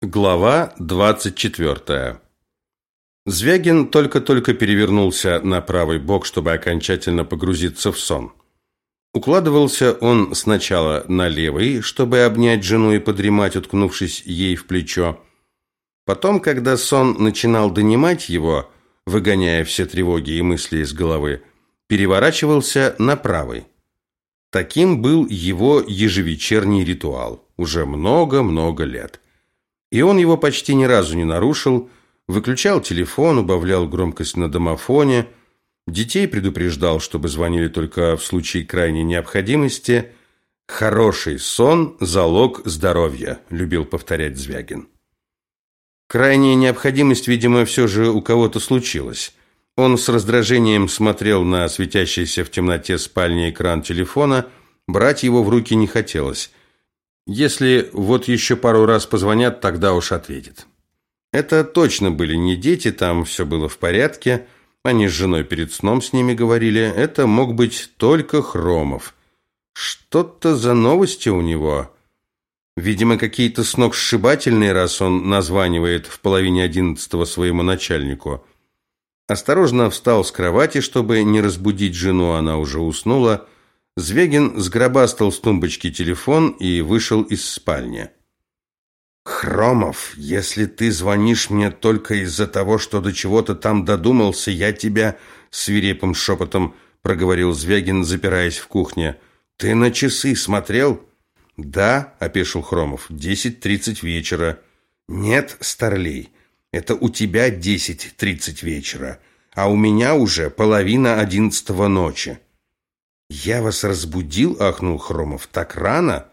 Глава 24. Звягин только-только перевернулся на правый бок, чтобы окончательно погрузиться в сон. Укладывался он сначала на левый, чтобы обнять жену и подремать, уткнувшись ей в плечо. Потом, когда сон начинал донимать его, выгоняя все тревоги и мысли из головы, переворачивался на правый. Таким был его ежевечерний ритуал уже много-много лет. И он его почти ни разу не нарушил, выключал телефон, убавлял громкость на домофоне, детей предупреждал, чтобы звонили только в случае крайней необходимости. «Хороший сон – залог здоровья», – любил повторять Звягин. Крайняя необходимость, видимо, все же у кого-то случилась. Он с раздражением смотрел на светящийся в темноте спальни экран телефона, брать его в руки не хотелось. Если вот еще пару раз позвонят, тогда уж ответит. Это точно были не дети, там все было в порядке. Они с женой перед сном с ними говорили. Это мог быть только Хромов. Что-то за новости у него. Видимо, какие-то сногсшибательные, раз он названивает в половине одиннадцатого своему начальнику. Осторожно встал с кровати, чтобы не разбудить жену, она уже уснула. Звегин сгробастал с тумбочки телефон и вышел из спальни. «Хромов, если ты звонишь мне только из-за того, что до чего-то там додумался, я тебя...» Свирепым шепотом проговорил Звягин, запираясь в кухне. «Ты на часы смотрел?» «Да», — опешил Хромов, — «десять тридцать вечера». «Нет, Старлей, это у тебя десять тридцать вечера, а у меня уже половина одиннадцатого ночи». «Я вас разбудил?» – ахнул Хромов. «Так рано?»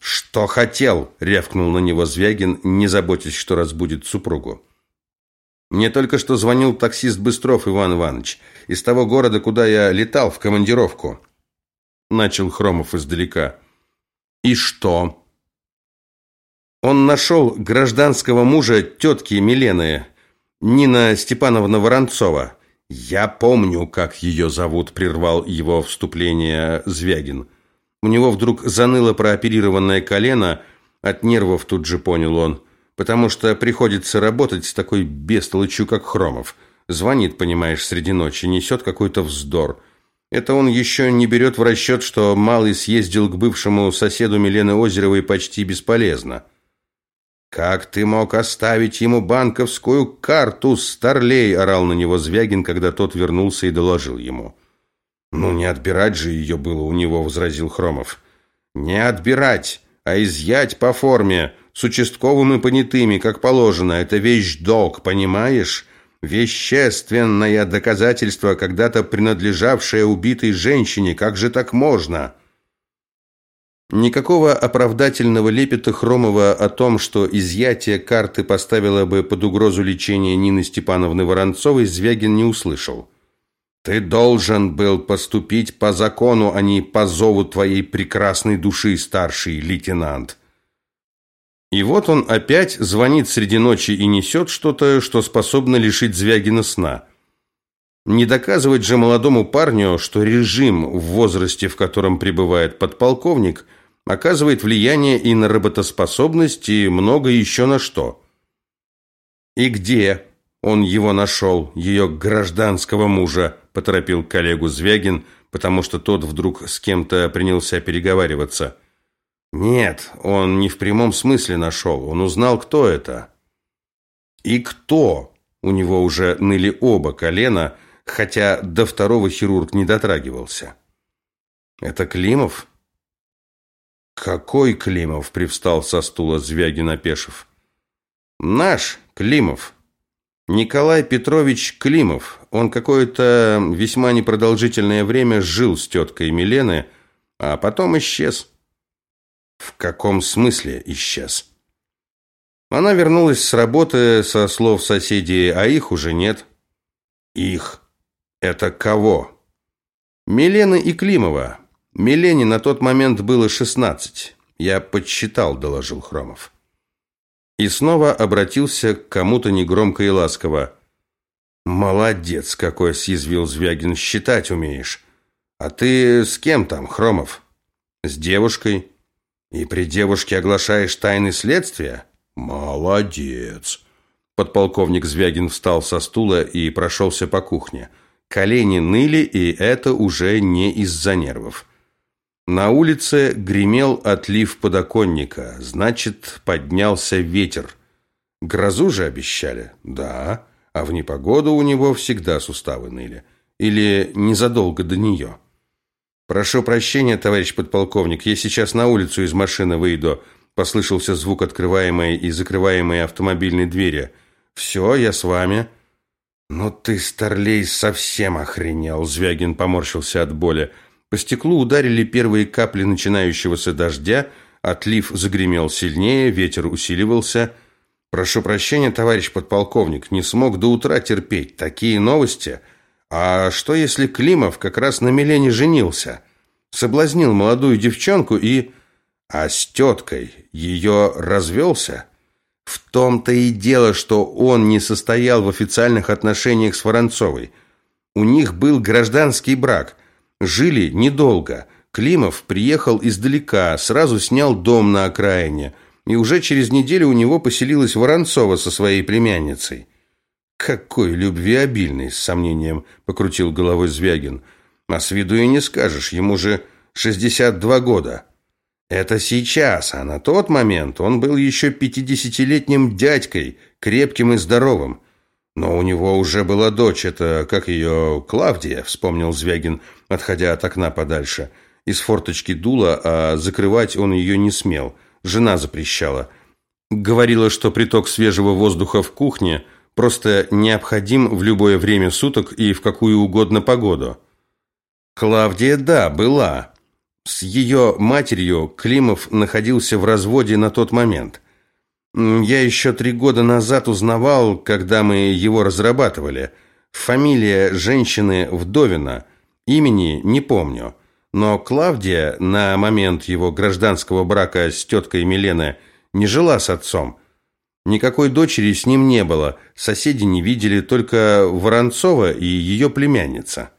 «Что хотел?» – рявкнул на него Звягин, не заботясь, что разбудит супругу. «Мне только что звонил таксист Быстров Иван Иванович из того города, куда я летал в командировку». Начал Хромов издалека. «И что?» Он нашел гражданского мужа тетки Милены, Нина Степановна Воронцова. «Я помню, как ее зовут», – прервал его вступление Звягин. У него вдруг заныло прооперированное колено, от нервов тут же понял он, потому что приходится работать с такой бестолочью, как Хромов. Звонит, понимаешь, среди ночи, несет какой-то вздор. Это он еще не берет в расчет, что Малый съездил к бывшему соседу Милены Озеровой почти бесполезно. «Как ты мог оставить ему банковскую карту, старлей?» – орал на него Звягин, когда тот вернулся и доложил ему. «Ну, не отбирать же ее было у него», – возразил Хромов. «Не отбирать, а изъять по форме, с участковым и понятыми, как положено. Это вещь-долг, понимаешь? Вещественное доказательство, когда-то принадлежавшее убитой женщине. Как же так можно?» Никакого оправдательного лепета Хромова о том, что изъятие карты поставило бы под угрозу лечения Нины Степановны Воронцовой, Звягин не услышал. «Ты должен был поступить по закону, а не по зову твоей прекрасной души, старший лейтенант». И вот он опять звонит среди ночи и несет что-то, что способно лишить Звягина сна. Не доказывать же молодому парню, что режим в возрасте, в котором пребывает подполковник, оказывает влияние и на работоспособность, и много еще на что. И где он его нашел, ее гражданского мужа, поторопил коллегу Звягин, потому что тот вдруг с кем-то принялся переговариваться. Нет, он не в прямом смысле нашел, он узнал, кто это. И кто? У него уже ныли оба колена, хотя до второго хирург не дотрагивался. Это Климов? «Какой Климов?» – привстал со стула Звягин опешив. «Наш Климов. Николай Петрович Климов. Он какое-то весьма непродолжительное время жил с теткой Милены, а потом исчез». «В каком смысле исчез?» Она вернулась с работы, со слов соседей, а их уже нет. «Их? Это кого?» «Милены и Климова. Милене на тот момент было шестнадцать. Я подсчитал, доложил Хромов. И снова обратился к кому-то негромко и ласково. «Молодец какой!» – съязвил Звягин. «Считать умеешь. А ты с кем там, Хромов?» «С девушкой». И при девушке оглашаешь тайны следствия? Молодец. Подполковник Звягин встал со стула и прошелся по кухне. Колени ныли, и это уже не из-за нервов. На улице гремел отлив подоконника, значит, поднялся ветер. Грозу же обещали? Да, а в непогоду у него всегда суставы ныли. Или незадолго до нее. «Прошу прощения, товарищ подполковник, я сейчас на улицу из машины выйду», послышался звук открываемой и закрываемой автомобильной двери. «Все, я с вами». «Ну ты, старлей, совсем охренел!» Звягин поморщился от боли. По стеклу ударили первые капли начинающегося дождя, отлив загремел сильнее, ветер усиливался. «Прошу прощения, товарищ подполковник, не смог до утра терпеть. Такие новости...» А что если Климов как раз на Милене женился? Соблазнил молодую девчонку и... А с теткой ее развелся? В том-то и дело, что он не состоял в официальных отношениях с Воронцовой. У них был гражданский брак. Жили недолго. Климов приехал издалека, сразу снял дом на окраине. И уже через неделю у него поселилась Воронцова со своей племянницей. «Какой любвеобильный!» – с сомнением покрутил головой Звягин. «А с виду и не скажешь, ему же 62 года». «Это сейчас, а на тот момент он был еще пятидесятилетним дядькой, крепким и здоровым. Но у него уже была дочь, это, как ее, Клавдия», – вспомнил Звягин, отходя от окна подальше. Из форточки дуло, а закрывать он ее не смел. Жена запрещала. Говорила, что приток свежего воздуха в кухне – просто необходим в любое время суток и в какую угодно погоду. Клавдия, да, была. С ее матерью Климов находился в разводе на тот момент. Я еще три года назад узнавал, когда мы его разрабатывали. Фамилия женщины Вдовина. Имени не помню. Но Клавдия на момент его гражданского брака с теткой Милены не жила с отцом. Никакой дочери с ним не было, соседи не видели, только Воронцова и ее племянница.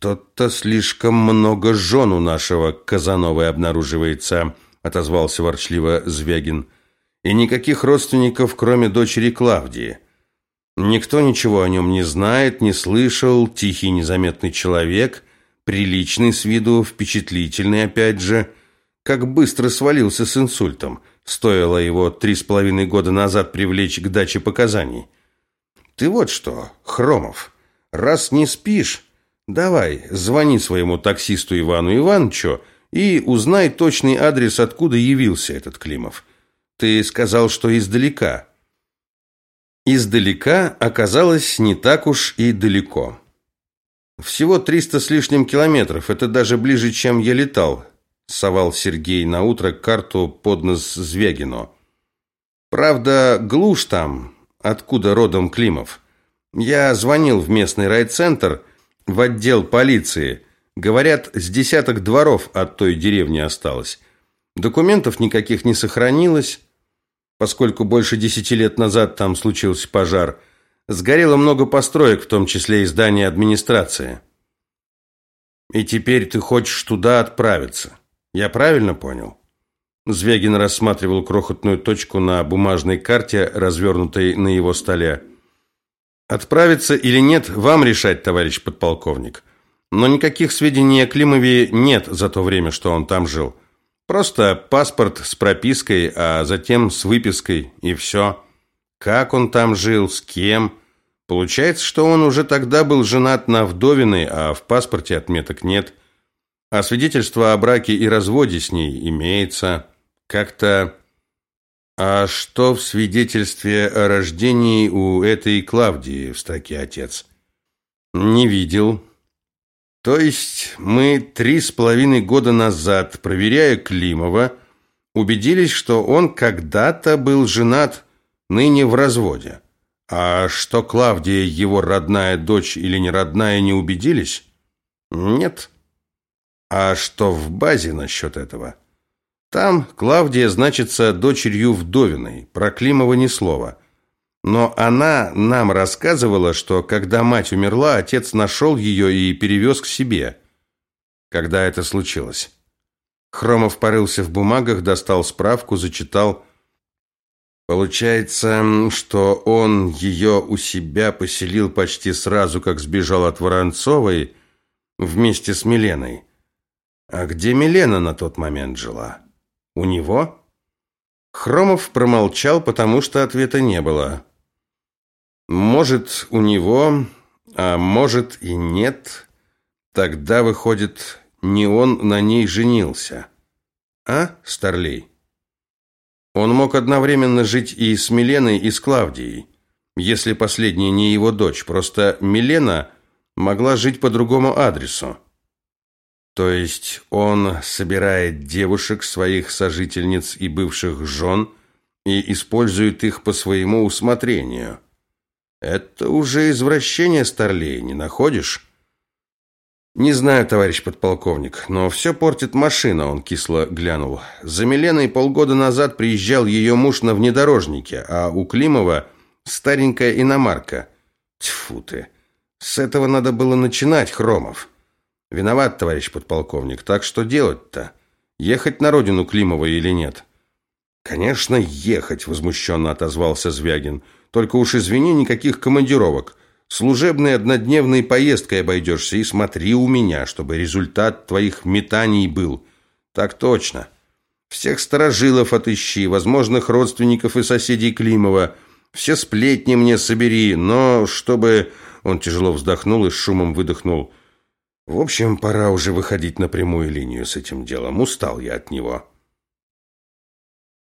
«Что-то слишком много жен у нашего Казановой обнаруживается», отозвался ворчливо Звягин. «И никаких родственников, кроме дочери Клавдии. Никто ничего о нем не знает, не слышал, тихий незаметный человек, приличный с виду, впечатлительный опять же, как быстро свалился с инсультом». Стоило его три с половиной года назад привлечь к даче показаний. Ты вот что, Хромов, раз не спишь, давай, звони своему таксисту Ивану Ивановичу и узнай точный адрес, откуда явился этот Климов. Ты сказал, что издалека. Издалека оказалось не так уж и далеко. Всего триста с лишним километров, это даже ближе, чем я летал совал Сергей на утро карту под нос Звягину. Правда, глушь там, откуда родом Климов. Я звонил в местный райцентр, в отдел полиции. Говорят, с десяток дворов от той деревни осталось. Документов никаких не сохранилось, поскольку больше десяти лет назад там случился пожар. Сгорело много построек, в том числе и здание администрации. И теперь ты хочешь туда отправиться. Я правильно понял? Звягин рассматривал крохотную точку на бумажной карте, развернутой на его столе. Отправиться или нет, вам решать, товарищ подполковник. Но никаких сведений о Климове нет за то время, что он там жил. Просто паспорт с пропиской, а затем с выпиской и все. Как он там жил, с кем? Получается, что он уже тогда был женат на вдовиной, а в паспорте отметок нет. А свидетельство о браке и разводе с ней имеется. Как-то... А что в свидетельстве о рождении у этой Клавдии в строке «Отец»? Не видел. То есть мы три с половиной года назад, проверяя Климова, убедились, что он когда-то был женат, ныне в разводе. А что Клавдия его родная дочь или не родная, не убедились? Нет. А что в базе насчет этого? Там Клавдия значится дочерью вдовиной, про Климова ни слова. Но она нам рассказывала, что когда мать умерла, отец нашел ее и перевез к себе. Когда это случилось? Хромов порылся в бумагах, достал справку, зачитал. Получается, что он ее у себя поселил почти сразу, как сбежал от Воронцовой вместе с Миленой. А где Милена на тот момент жила? У него? Хромов промолчал, потому что ответа не было. Может, у него, а может и нет. Тогда выходит, не он на ней женился. А, Старлей? Он мог одновременно жить и с Миленой, и с Клавдией, если последняя не его дочь. Просто Милена могла жить по другому адресу. То есть он собирает девушек, своих сожительниц и бывших жен, и использует их по своему усмотрению. Это уже извращение, Старлей, не находишь? «Не знаю, товарищ подполковник, но все портит машина», – он кисло глянул. «За Миленой полгода назад приезжал ее муж на внедорожнике, а у Климова старенькая иномарка. Тьфу ты! С этого надо было начинать, Хромов. Виноват, товарищ подполковник, так что делать-то? Ехать на родину Климова или нет?» «Конечно, ехать», – возмущенно отозвался Звягин. «Только уж извини, никаких командировок». Служебной однодневной поездкой обойдешься и смотри у меня, чтобы результат твоих метаний был. Так точно. Всех сторожилов отыщи, возможных родственников и соседей Климова. Все сплетни мне собери, но чтобы... Он тяжело вздохнул и с шумом выдохнул. В общем, пора уже выходить на прямую линию с этим делом. Устал я от него.